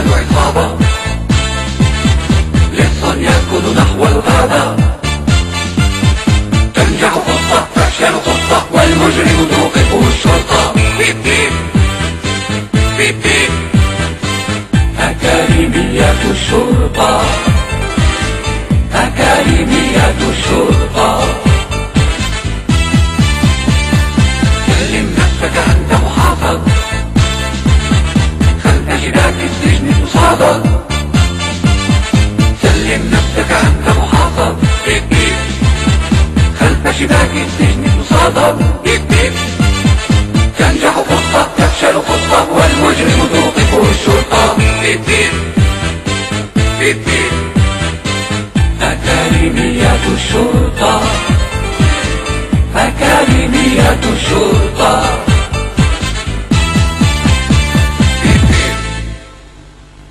الإنسان عقابا لص يركض نحو الغابة تنجح خطة تفشل خطة والمجرم توقفه الشرطة. بيب بيب. بيب بيب. أكاديمية الشرطة. تصادر بيب بيب تنجح خطة تفشل خطة والمجرم توقفه الشرطة بيب بيب أكاديمية الشرطة أكاديمية الشرطة.